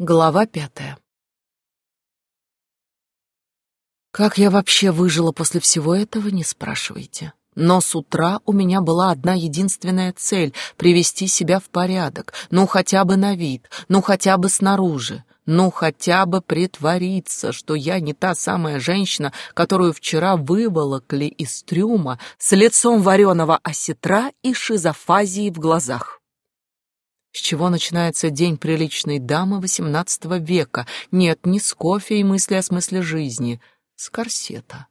Глава пятая. Как я вообще выжила после всего этого, не спрашивайте. Но с утра у меня была одна единственная цель — привести себя в порядок, ну хотя бы на вид, ну хотя бы снаружи, ну хотя бы притвориться, что я не та самая женщина, которую вчера выволокли из трюма с лицом вареного осетра и шизофазией в глазах. С чего начинается день приличной дамы XVIII века? Нет, не с кофе и мысли о смысле жизни. С корсета.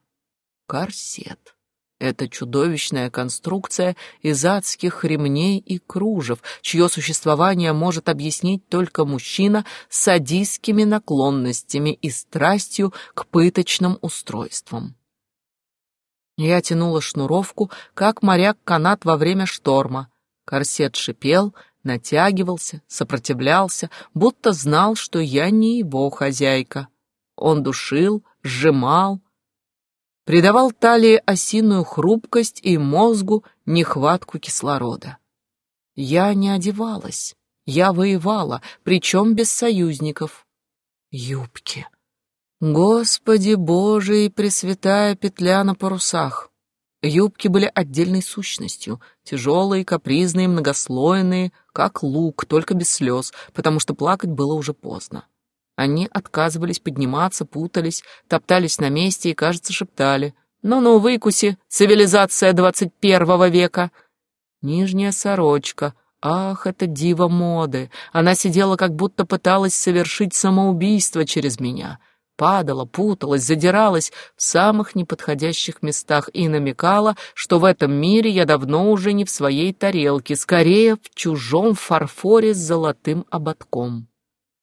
Корсет. Это чудовищная конструкция из адских ремней и кружев, чье существование может объяснить только мужчина с садистскими наклонностями и страстью к пыточным устройствам. Я тянула шнуровку, как моряк канат во время шторма. Корсет шипел, натягивался, сопротивлялся, будто знал, что я не его хозяйка. Он душил, сжимал, придавал талии осиную хрупкость и мозгу нехватку кислорода. Я не одевалась, я воевала, причем без союзников. Юбки. Господи Боже и Пресвятая петля на парусах. Юбки были отдельной сущностью, тяжелые, капризные, многослойные, как лук, только без слез, потому что плакать было уже поздно. Они отказывались подниматься, путались, топтались на месте и, кажется, шептали. «Ну-ну, выкуси, цивилизация двадцать первого века!» Нижняя сорочка. Ах, это дива моды! Она сидела, как будто пыталась совершить самоубийство через меня — падала, путалась, задиралась в самых неподходящих местах и намекала, что в этом мире я давно уже не в своей тарелке, скорее в чужом фарфоре с золотым ободком.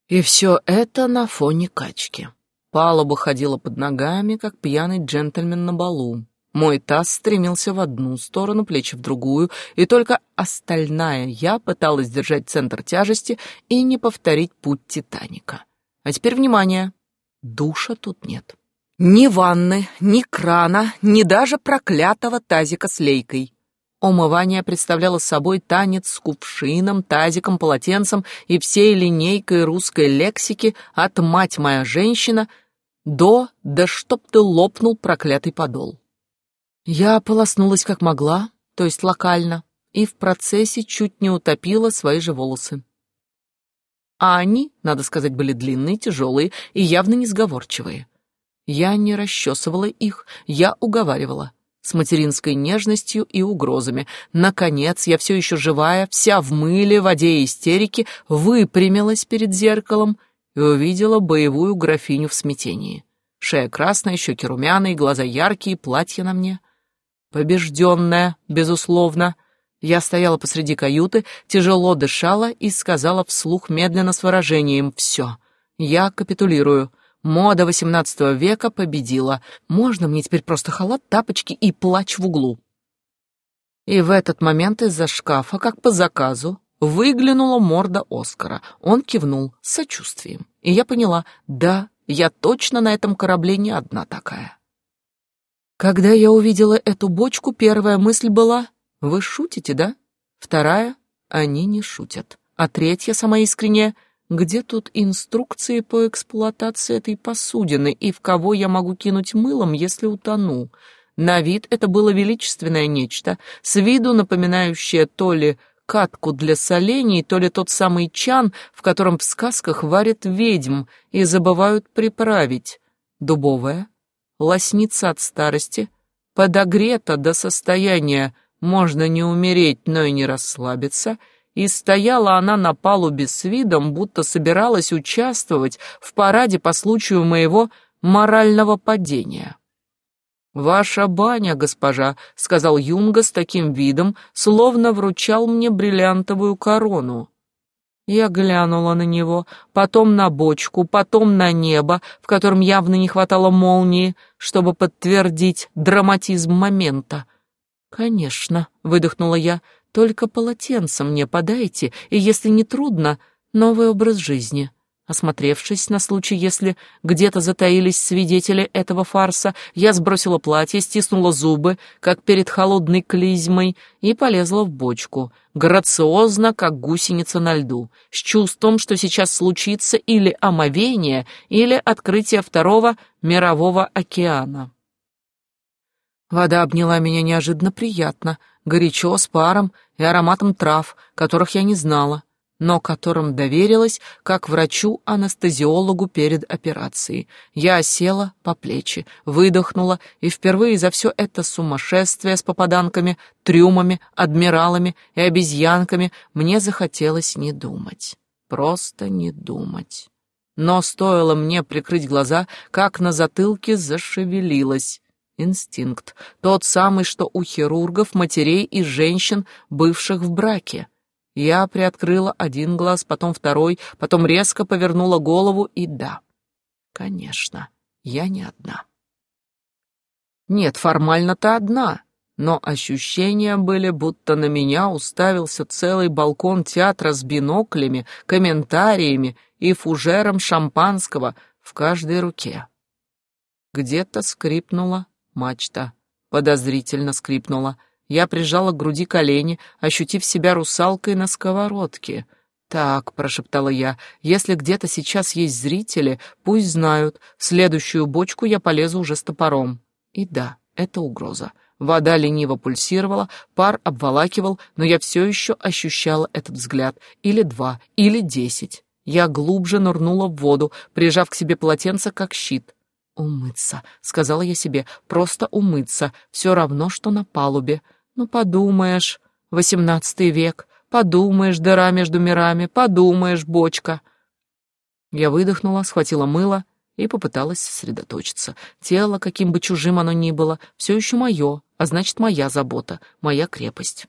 И все это на фоне качки. Палуба ходила под ногами, как пьяный джентльмен на балу. Мой таз стремился в одну сторону, плечи в другую, и только остальная я пыталась держать центр тяжести и не повторить путь Титаника. А теперь внимание! Душа тут нет. Ни ванны, ни крана, ни даже проклятого тазика с лейкой. Умывание представляло собой танец с кувшином, тазиком, полотенцем и всей линейкой русской лексики от «мать моя женщина» до «да чтоб ты лопнул проклятый подол». Я полоснулась как могла, то есть локально, и в процессе чуть не утопила свои же волосы а они, надо сказать, были длинные, тяжелые и явно несговорчивые. Я не расчесывала их, я уговаривала. С материнской нежностью и угрозами. Наконец, я все еще живая, вся в мыле, воде и истерике, выпрямилась перед зеркалом и увидела боевую графиню в смятении. Шея красная, щеки румяные, глаза яркие, платье на мне. Побежденная, безусловно, — я стояла посреди каюты, тяжело дышала и сказала вслух медленно с выражением «Все, я капитулирую. Мода XVIII века победила. Можно мне теперь просто халат, тапочки и плач в углу?» И в этот момент из-за шкафа, как по заказу, выглянула морда Оскара. Он кивнул с сочувствием. И я поняла, да, я точно на этом корабле не одна такая. Когда я увидела эту бочку, первая мысль была вы шутите, да? Вторая — они не шутят. А третья, сама искренняя, где тут инструкции по эксплуатации этой посудины и в кого я могу кинуть мылом, если утону? На вид это было величественное нечто, с виду напоминающее то ли катку для солений, то ли тот самый чан, в котором в сказках варят ведьм и забывают приправить. Дубовая, лоснится от старости, подогрета до состояния можно не умереть, но и не расслабиться, и стояла она на палубе с видом, будто собиралась участвовать в параде по случаю моего морального падения. «Ваша баня, госпожа», — сказал Юнга с таким видом, словно вручал мне бриллиантовую корону. Я глянула на него, потом на бочку, потом на небо, в котором явно не хватало молнии, чтобы подтвердить драматизм момента. «Конечно», — выдохнула я, — «только полотенце мне подайте, и, если не трудно, новый образ жизни. Осмотревшись на случай, если где-то затаились свидетели этого фарса, я сбросила платье, стиснула зубы, как перед холодной клизмой, и полезла в бочку, грациозно, как гусеница на льду, с чувством, что сейчас случится или омовение, или открытие второго мирового океана. Вода обняла меня неожиданно приятно, горячо, с паром и ароматом трав, которых я не знала но которым доверилась как врачу-анестезиологу перед операцией. Я села по плечи, выдохнула, и впервые за все это сумасшествие с попаданками, трюмами, адмиралами и обезьянками мне захотелось не думать. Просто не думать. Но стоило мне прикрыть глаза, как на затылке зашевелилась. Инстинкт, тот самый, что у хирургов, матерей и женщин, бывших в браке. Я приоткрыла один глаз, потом второй, потом резко повернула голову и да, конечно, я не одна. Нет, формально-то одна, но ощущения были, будто на меня уставился целый балкон театра с биноклями, комментариями и фужером шампанского в каждой руке. Где-то скрипнула мачта, подозрительно скрипнула — я прижала к груди колени, ощутив себя русалкой на сковородке. «Так», — прошептала я, — «если где-то сейчас есть зрители, пусть знают, в следующую бочку я полезу уже с топором». И да, это угроза. Вода лениво пульсировала, пар обволакивал, но я все еще ощущала этот взгляд. Или два, или десять. Я глубже нырнула в воду, прижав к себе полотенце как щит. «Умыться», — сказала я себе, — «просто умыться, все равно, что на палубе». Ну, подумаешь, восемнадцатый век, подумаешь, дыра между мирами, подумаешь, бочка. Я выдохнула, схватила мыло и попыталась сосредоточиться. Тело, каким бы чужим оно ни было, все еще мое, а значит, моя забота, моя крепость.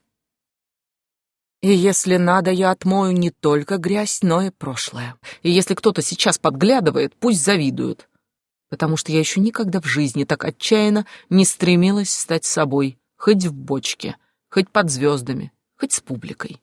И если надо, я отмою не только грязь, но и прошлое. И если кто-то сейчас подглядывает, пусть завидует. Потому что я еще никогда в жизни так отчаянно не стремилась стать собой, хоть в бочке, хоть под звездами, хоть с публикой.